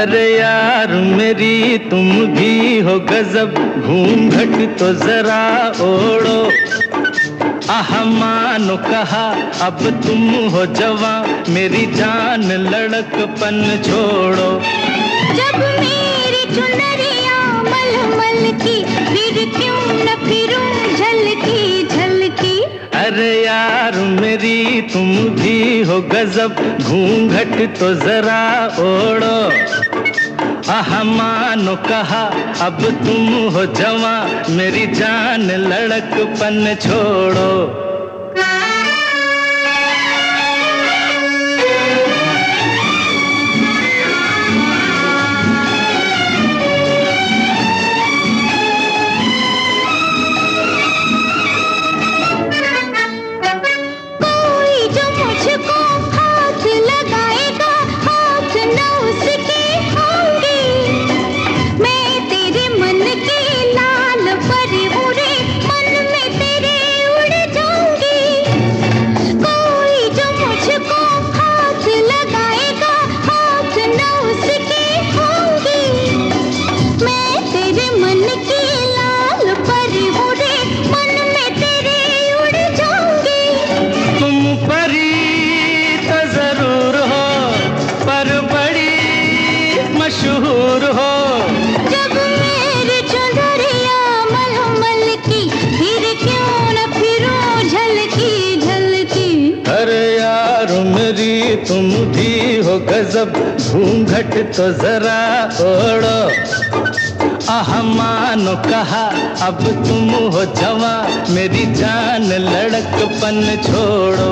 अरे यार, मेरी तुम भी हो गजब। घूंघट तो जरा ओढ़ो। आह, मानो कहा, अब तुम हो जवा मेरी जान लड़कपन छोड़ो। जब मेरी चुनरिया मलमल की, फिर क्यों तुम भी हो गजब, घूंघट तो जरा ओढ़ो। आह, मानो कहा, अब तुम हो जवा, मेरी जान लड़कपन छोड़ो। यार मेरी तुम भी हो गजब, घूंघट तो जरा ओढ़ो आह, मानो कहा, अब तुम हो जवा मेरी जान लड़कपन छोड़ो।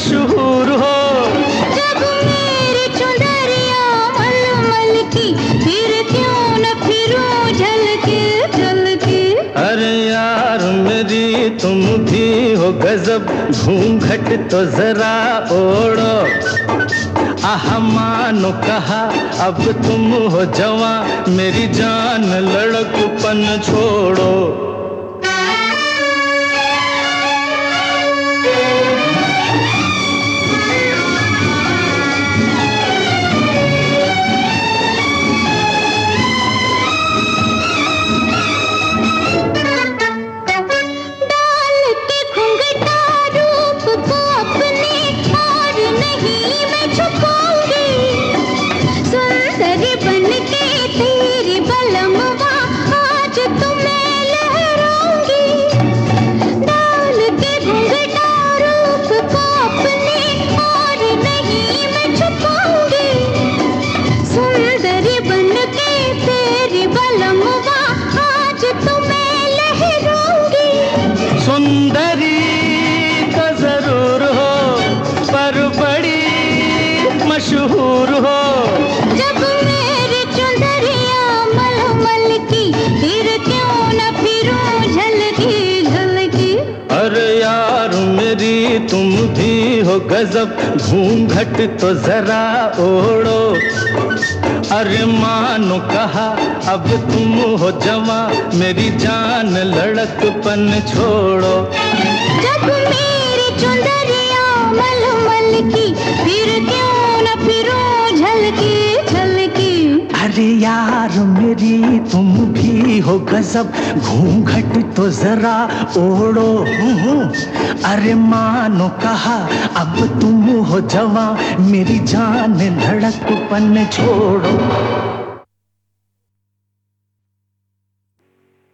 मशहूर हो। जब मेरी चुनरिया मलमल की फिर क्यों न फिरूं झलके झलके? अरे यार मेरी तुम भी हो गजब घूंघट तो जरा ओढ़ो। आह मानो कहा अब तुम हो जवा मेरी जान लड़कपन छोड़ो। சரி हो गजब घूंघट तो जरा ओढ़ो। अरे मानो कहा, अब तुम हो जमा मेरी जान लड़कपन छोड़ो। जब मेरी चुंदरिया मलमल की, फिर क्यों न फिरो झलकी झलकी? मेरी, तुम भी हो गजब। घूंघट तो जरा ओढ़ो। अरे मानो कहा, अब तुम हो जवा मेरी जान धड़क पन छोड़ो।